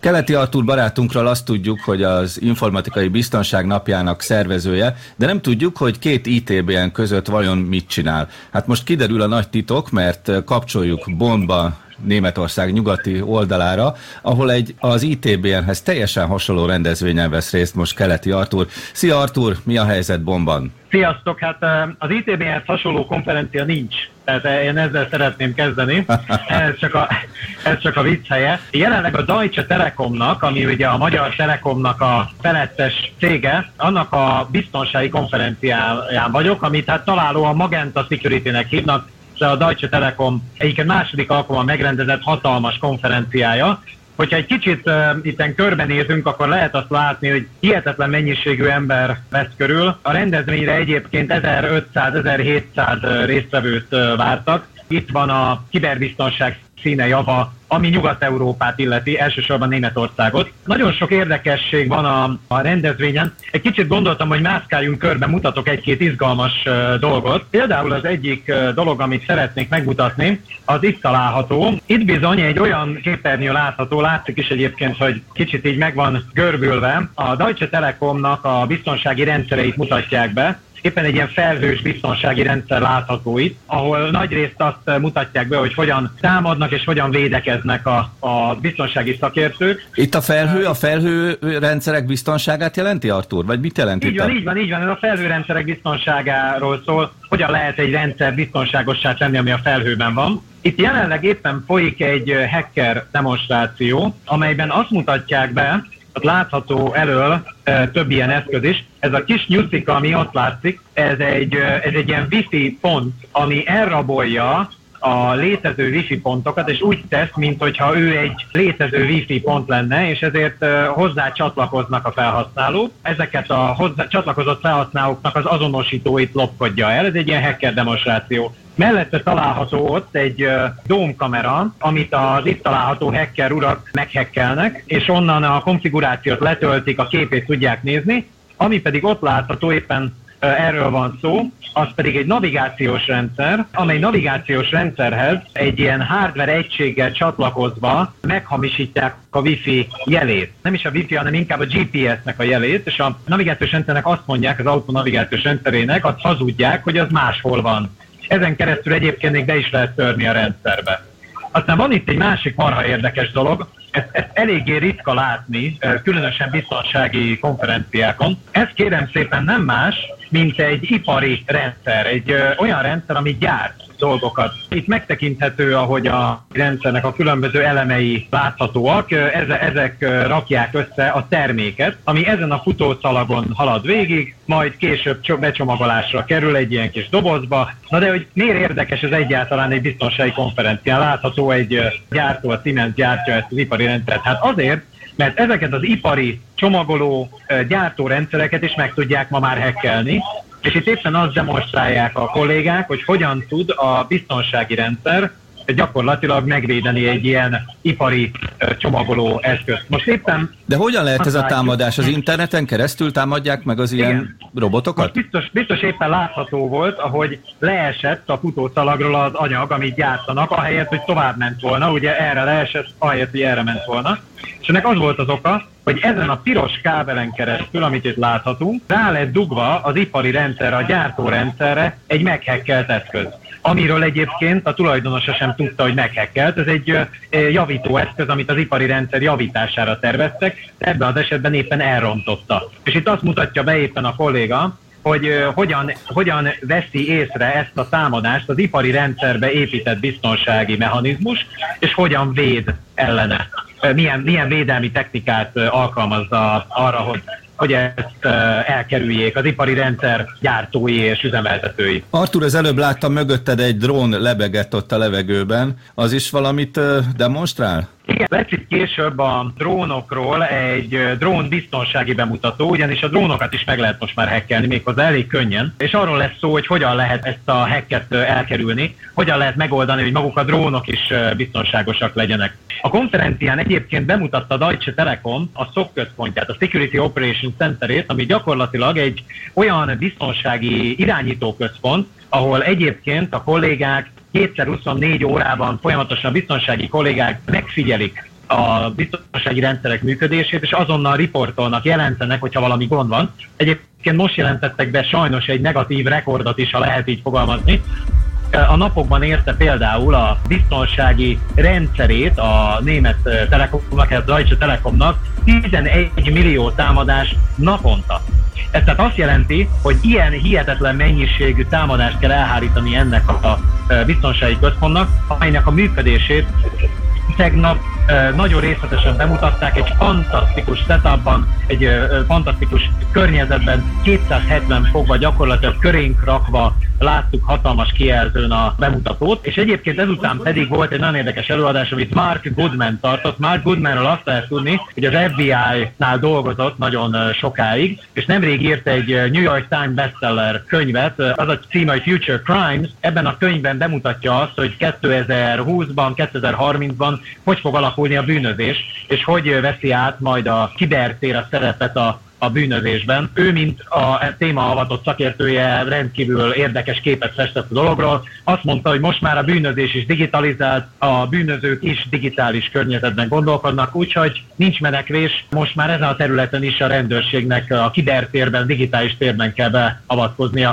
Keleti Artur barátunkról azt tudjuk, hogy az informatikai biztonság napjának szervezője, de nem tudjuk, hogy két ITBN között vajon mit csinál. Hát most kiderül a nagy titok, mert kapcsoljuk Bondba Németország nyugati oldalára, ahol egy az ITBN-hez teljesen hasonló rendezvényen vesz részt most Keleti Artur. Szia Artur, mi a helyzet Bonban? Sziasztok, hát az ITB-hez hasonló konferencia nincs, tehát én ezzel szeretném kezdeni, ez csak a, ez csak a vicc helye. Jelenleg a Deutsche Telekomnak, ami ugye a Magyar Telekomnak a felettes cége, annak a biztonsági konferenciáján vagyok, amit hát találóan Magenta Security-nek hívnak, a Deutsche Telekom egyiket második alkalommal megrendezett hatalmas konferenciája, Hogyha egy kicsit uh, itten körbenézünk, akkor lehet azt látni, hogy hihetetlen mennyiségű ember vesz körül. A rendezvényre egyébként 1500-1700 résztvevőt uh, vártak. Itt van a kiberbiztonság színe java, ami Nyugat-Európát illeti, elsősorban Németországot. Nagyon sok érdekesség van a, a rendezvényen. Egy kicsit gondoltam, hogy mászkáljunk körbe, mutatok egy-két izgalmas uh, dolgot. Például az egyik uh, dolog, amit szeretnék megmutatni, az itt található. Itt bizony egy olyan képernyő látható, látszik is egyébként, hogy kicsit így meg van görbülve. A Deutsche Telekomnak a biztonsági rendszereit mutatják be éppen egy ilyen felhős biztonsági rendszer látható itt, ahol nagyrészt azt mutatják be, hogy hogyan támadnak és hogyan védekeznek a, a biztonsági szakértők. Itt a felhő, a felhő rendszerek biztonságát jelenti, Artur? Vagy mit jelent így itt? Van, így van, így van. Ez a felhő rendszerek biztonságáról szól, hogyan lehet egy rendszer biztonságossá tenni, ami a felhőben van. Itt jelenleg éppen folyik egy hacker demonstráció, amelyben azt mutatják be, látható elől több ilyen eszköz is. Ez a kis nyuszika, ami ott látszik, ez egy, ez egy ilyen wifi pont, ami elrabolja a létező wifi pontokat, és úgy tesz, mintha ő egy létező wifi pont lenne, és ezért hozzá csatlakoznak a felhasználók. Ezeket a hozzá csatlakozott felhasználóknak az azonosítóit lopkodja el. Ez egy ilyen hacker demonstráció. Mellette található ott egy dómkamera, amit az itt található hacker urak meghekkelnek, és onnan a konfigurációt letöltik, a képét tudják nézni, ami pedig ott látható éppen erről van szó, az pedig egy navigációs rendszer, amely navigációs rendszerhez egy ilyen hardware egységgel csatlakozva meghamisítják a Wi-Fi jelét. Nem is a Wi-Fi, hanem inkább a GPS-nek a jelét, és a navigációs rendszernek azt mondják, az autó navigációs rendszerének, azt hazudják, hogy az máshol van. Ezen keresztül egyébként még be is lehet törni a rendszerbe. Aztán van itt egy másik marha érdekes dolog, ezt, ezt eléggé ritka látni, különösen biztonsági konferenciákon. Ez kérem szépen nem más, mint egy ipari rendszer, egy olyan rendszer, ami gyárt dolgokat. Itt megtekinthető, ahogy a rendszernek a különböző elemei láthatóak, ezek rakják össze a terméket, ami ezen a futószalagon halad végig, majd később becsomagolásra kerül egy ilyen kis dobozba. Na de hogy miért érdekes ez egyáltalán egy biztonsági konferencián? Látható egy gyártó, a Siemens gyártja ezt az ipari rendszert. Hát azért, mert ezeket az ipari csomagoló gyártórendszereket is meg tudják ma már hekkelni, és itt éppen azt demonstrálják a kollégák, hogy hogyan tud a biztonsági rendszer gyakorlatilag megvédeni egy ilyen ipari csomagoló eszközt. Most éppen... De hogyan lehet ez a támadás? Az interneten keresztül támadják meg az ilyen Igen. robotokat? Most biztos, biztos éppen látható volt, ahogy leesett a futószalagról az anyag, amit gyártanak, ahelyett, hogy tovább ment volna, ugye erre leesett, ahelyett, hogy erre ment volna. És ennek az volt az oka, hogy ezen a piros kábelen keresztül, amit itt láthatunk, rá lett dugva az ipari rendszerre, a gyártórendszerre egy meghekkelt eszköz amiről egyébként a tulajdonosa sem tudta, hogy meghekkelt. Ez egy javító eszköz, amit az ipari rendszer javítására terveztek, ebben az esetben éppen elrontotta. És itt azt mutatja be éppen a kolléga, hogy hogyan, hogyan veszi észre ezt a támadást az ipari rendszerbe épített biztonsági mechanizmus, és hogyan véd ellene. Milyen, milyen védelmi technikát alkalmazza arra, hogy hogy ezt elkerüljék az ipari rendszer gyártói és üzemeltetői. Artur, az előbb láttam mögötted egy drón lebegett ott a levegőben. Az is valamit demonstrál? Igen, lesz itt később a drónokról egy drón biztonsági bemutató, ugyanis a drónokat is meg lehet most már hackelni, méghozzá elég könnyen, és arról lesz szó, hogy hogyan lehet ezt a hacket elkerülni, hogyan lehet megoldani, hogy maguk a drónok is biztonságosak legyenek. A konferencián egyébként bemutatta Deutsche Telekom a SOC központját, a Security Operation Centerét, ami gyakorlatilag egy olyan biztonsági irányítóközpont, ahol egyébként a kollégák kétszer 24 órában folyamatosan a biztonsági kollégák megfigyelik a biztonsági rendszerek működését, és azonnal riportolnak, jelentenek, hogyha valami gond van. Egyébként most jelentettek be sajnos egy negatív rekordot is, ha lehet így fogalmazni. A napokban érte például a biztonsági rendszerét a német telekomnak, a Deutsche Telekomnak 11 millió támadás naponta. Ez tehát azt jelenti, hogy ilyen hihetetlen mennyiségű támadást kell elhárítani ennek a biztonsági központnak, amelynek a működését tegnap nagyon részletesen bemutatták egy fantasztikus setupban, egy fantasztikus környezetben, 270 fokba gyakorlatilag körénk rakva láttuk hatalmas kijelzőn a bemutatót, és egyébként ezután pedig volt egy nagyon érdekes előadás, amit Mark Goodman tartott. Mark Goodmanról azt lehet tudni, hogy az FBI-nál dolgozott nagyon sokáig, és nemrég írt egy New York Times bestseller könyvet, az a címe, hogy Future Crimes. Ebben a könyvben bemutatja azt, hogy 2020-ban, 2030-ban hogy fog alakulni a bűnözés, és hogy veszi át majd a kibertér a szerepet a a bűnözésben. Ő, mint a téma avatott szakértője, rendkívül érdekes képet festett a dologról. Azt mondta, hogy most már a bűnözés is digitalizált, a bűnözők is digitális környezetben gondolkodnak, úgyhogy nincs menekvés. Most már ezen a területen is a rendőrségnek a kibertérben, digitális térben kell beavatkoznia.